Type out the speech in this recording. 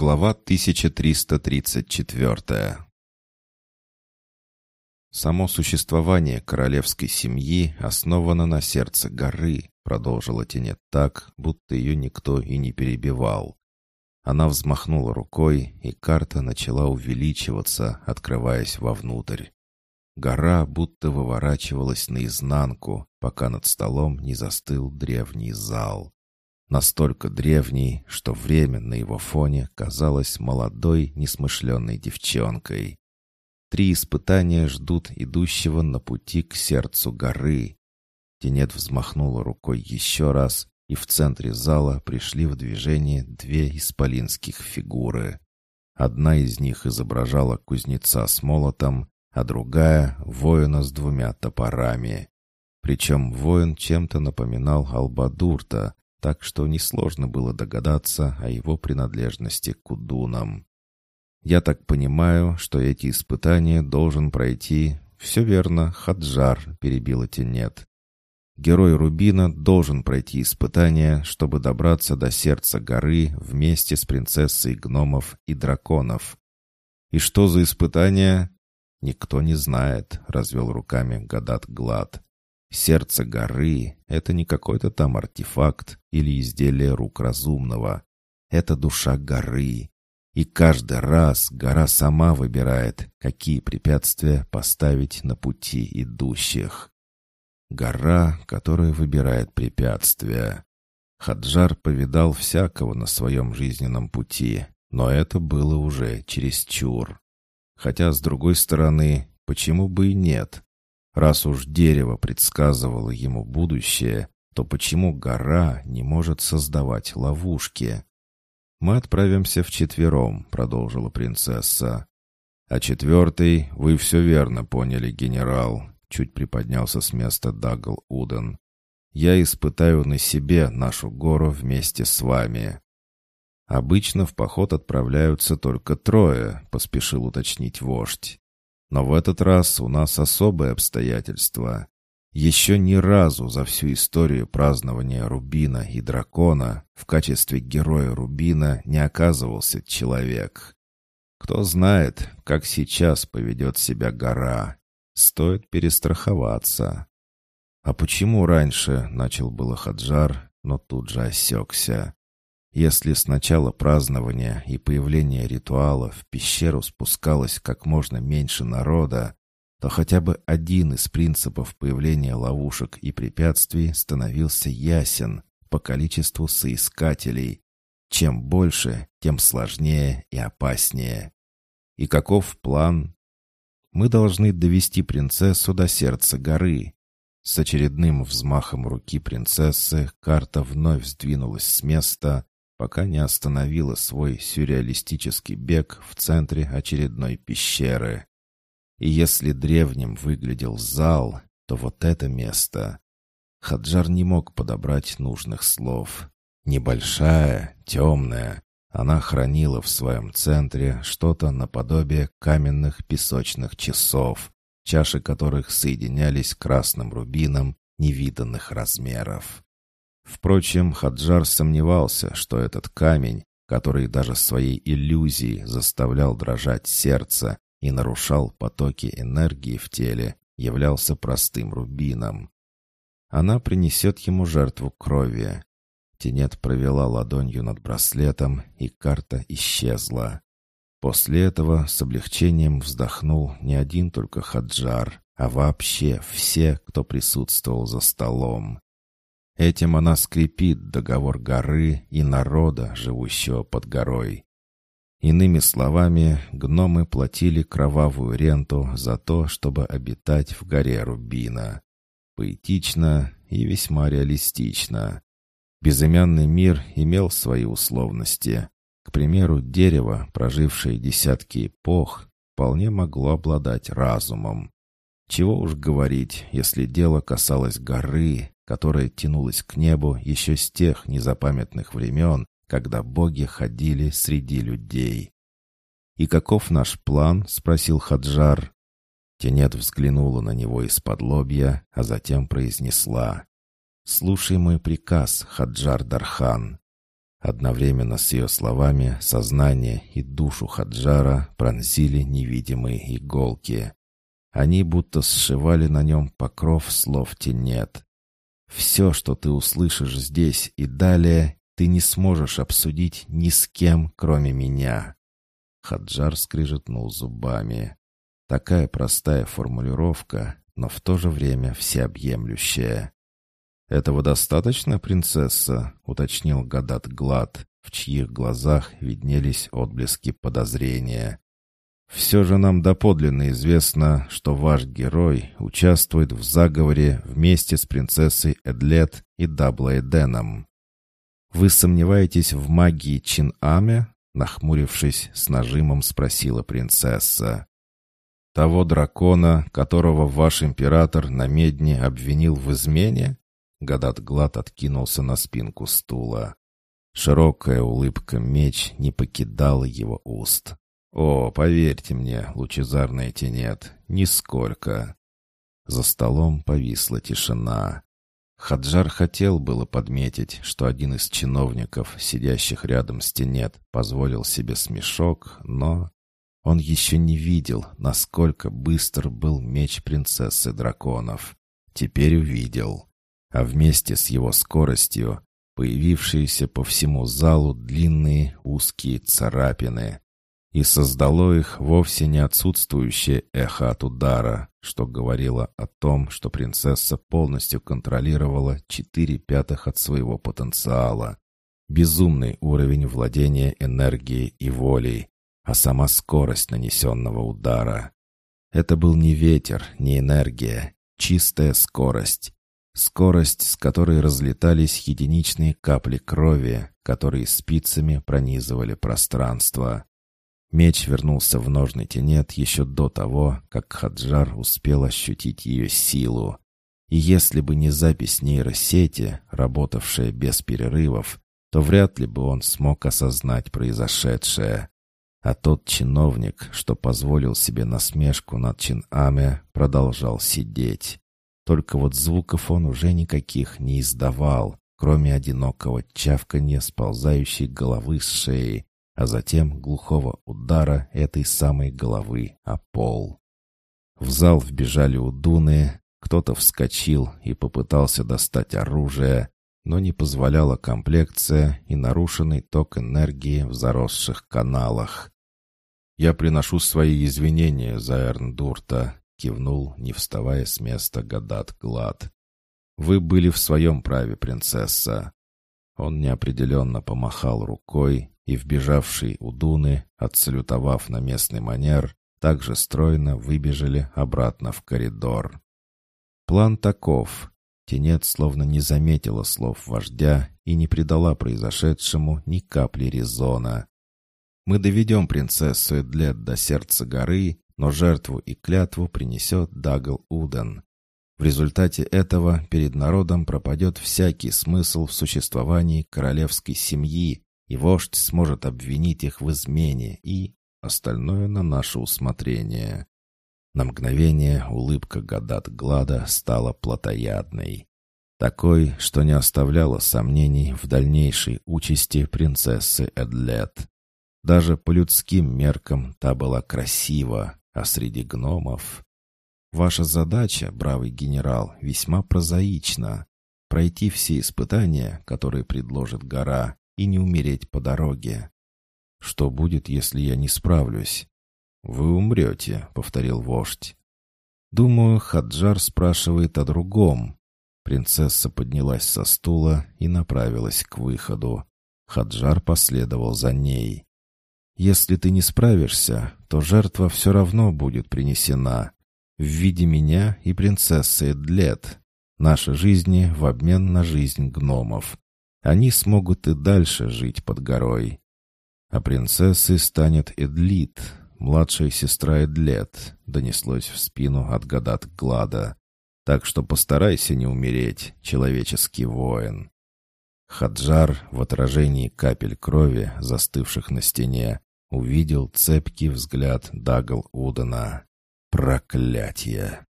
Глава 1334 «Само существование королевской семьи основано на сердце горы», продолжила Тенет так, будто ее никто и не перебивал. Она взмахнула рукой, и карта начала увеличиваться, открываясь вовнутрь. Гора будто выворачивалась наизнанку, пока над столом не застыл древний зал. Настолько древний, что время на его фоне казалось молодой, несмышленной девчонкой. Три испытания ждут идущего на пути к сердцу горы. Тенет взмахнула рукой еще раз, и в центре зала пришли в движение две исполинских фигуры. Одна из них изображала кузнеца с молотом, а другая — воина с двумя топорами. Причем воин чем-то напоминал Албадурта, так что несложно было догадаться о его принадлежности к удунам. Я так понимаю, что эти испытания должен пройти... Все верно, Хаджар, перебила Тенет. Герой Рубина должен пройти испытания, чтобы добраться до сердца горы вместе с принцессой гномов и драконов. И что за испытания? Никто не знает, развел руками Гадат Глад. Сердце горы — это не какой-то там артефакт или изделие рук разумного. Это душа горы. И каждый раз гора сама выбирает, какие препятствия поставить на пути идущих. Гора, которая выбирает препятствия. Хаджар повидал всякого на своем жизненном пути, но это было уже чересчур. Хотя, с другой стороны, почему бы и нет? Раз уж дерево предсказывало ему будущее, то почему гора не может создавать ловушки? «Мы отправимся вчетвером», — продолжила принцесса. «А четвертый, вы все верно поняли, генерал», — чуть приподнялся с места Дагл Уден. «Я испытаю на себе нашу гору вместе с вами». «Обычно в поход отправляются только трое», — поспешил уточнить вождь. Но в этот раз у нас особое обстоятельство. Еще ни разу за всю историю празднования Рубина и Дракона в качестве героя Рубина не оказывался человек. Кто знает, как сейчас поведет себя гора. Стоит перестраховаться. А почему раньше начал было Хаджар, но тут же осекся. Если с начала празднования и появления ритуала в пещеру спускалось как можно меньше народа, то хотя бы один из принципов появления ловушек и препятствий становился ясен по количеству соискателей. Чем больше, тем сложнее и опаснее. И каков план? Мы должны довести принцессу до сердца горы. С очередным взмахом руки принцессы карта вновь сдвинулась с места, пока не остановила свой сюрреалистический бег в центре очередной пещеры. И если древним выглядел зал, то вот это место... Хаджар не мог подобрать нужных слов. Небольшая, темная, она хранила в своем центре что-то наподобие каменных песочных часов, чаши которых соединялись красным рубином невиданных размеров. Впрочем, Хаджар сомневался, что этот камень, который даже своей иллюзией заставлял дрожать сердце и нарушал потоки энергии в теле, являлся простым рубином. Она принесет ему жертву крови. Тенет провела ладонью над браслетом, и карта исчезла. После этого с облегчением вздохнул не один только Хаджар, а вообще все, кто присутствовал за столом. Этим она скрепит договор горы и народа, живущего под горой. Иными словами, гномы платили кровавую ренту за то, чтобы обитать в горе Рубина. Поэтично и весьма реалистично. Безымянный мир имел свои условности. К примеру, дерево, прожившее десятки эпох, вполне могло обладать разумом. Чего уж говорить, если дело касалось горы, которая тянулась к небу еще с тех незапамятных времен, когда боги ходили среди людей. «И каков наш план?» — спросил Хаджар. Тенет взглянула на него из-под лобья, а затем произнесла. «Слушай мой приказ, Хаджар Дархан. Одновременно с ее словами сознание и душу Хаджара пронзили невидимые иголки. Они будто сшивали на нем покров слов тенет. «Все, что ты услышишь здесь и далее, ты не сможешь обсудить ни с кем, кроме меня». Хаджар скрижетнул зубами. Такая простая формулировка, но в то же время всеобъемлющая. «Этого достаточно, принцесса?» — уточнил Гадат Глад, в чьих глазах виднелись отблески подозрения. «Все же нам доподлинно известно, что ваш герой участвует в заговоре вместе с принцессой Эдлет и Даблоэденом. Вы сомневаетесь в магии Чин-Аме?» Нахмурившись, с нажимом спросила принцесса. «Того дракона, которого ваш император на медне обвинил в измене?» Гадат Глад откинулся на спинку стула. Широкая улыбка меч не покидала его уст. «О, поверьте мне, лучезарная тенет, нисколько!» За столом повисла тишина. Хаджар хотел было подметить, что один из чиновников, сидящих рядом с тенет, позволил себе смешок, но он еще не видел, насколько быстр был меч принцессы драконов. Теперь увидел а вместе с его скоростью появившиеся по всему залу длинные узкие царапины. И создало их вовсе не отсутствующее эхо от удара, что говорило о том, что принцесса полностью контролировала четыре пятых от своего потенциала. Безумный уровень владения энергией и волей, а сама скорость нанесенного удара. Это был не ветер, не энергия, чистая скорость, Скорость, с которой разлетались единичные капли крови, которые спицами пронизывали пространство. Меч вернулся в ножный тенет еще до того, как Хаджар успел ощутить ее силу. И если бы не запись нейросети, работавшая без перерывов, то вряд ли бы он смог осознать произошедшее. А тот чиновник, что позволил себе насмешку над Чин-Аме, продолжал сидеть. Только вот звуков он уже никаких не издавал, кроме одинокого чавканья сползающей головы с шеи, а затем глухого удара этой самой головы о пол. В зал вбежали удуны, кто-то вскочил и попытался достать оружие, но не позволяла комплекция и нарушенный ток энергии в заросших каналах. «Я приношу свои извинения за Эрндурта», кивнул, не вставая с места Гадат Глад. «Вы были в своем праве, принцесса». Он неопределенно помахал рукой, и вбежавший у Дуны, отсалютовав на местный манер, также стройно выбежали обратно в коридор. План таков. Тенет словно не заметила слов вождя и не придала произошедшему ни капли резона. «Мы доведем принцессу Эдлет до сердца горы но жертву и клятву принесет Дагл Уден. В результате этого перед народом пропадет всякий смысл в существовании королевской семьи, и вождь сможет обвинить их в измене и остальное на наше усмотрение. На мгновение улыбка Гадат Глада стала плотоядной. Такой, что не оставляла сомнений в дальнейшей участи принцессы Эдлет. Даже по людским меркам та была красива, а среди гномов... Ваша задача, бравый генерал, весьма прозаична. Пройти все испытания, которые предложит гора, и не умереть по дороге. Что будет, если я не справлюсь? Вы умрете, — повторил вождь. Думаю, Хаджар спрашивает о другом. Принцесса поднялась со стула и направилась к выходу. Хаджар последовал за ней. Если ты не справишься, то жертва все равно будет принесена. В виде меня и принцессы Эдлет. Наши жизни в обмен на жизнь гномов. Они смогут и дальше жить под горой. А принцессой станет Эдлит, младшая сестра Эдлет, донеслось в спину от Гадат Глада. Так что постарайся не умереть, человеческий воин. Хаджар в отражении капель крови, застывших на стене, увидел цепкий взгляд Дагл Удена. Проклятие!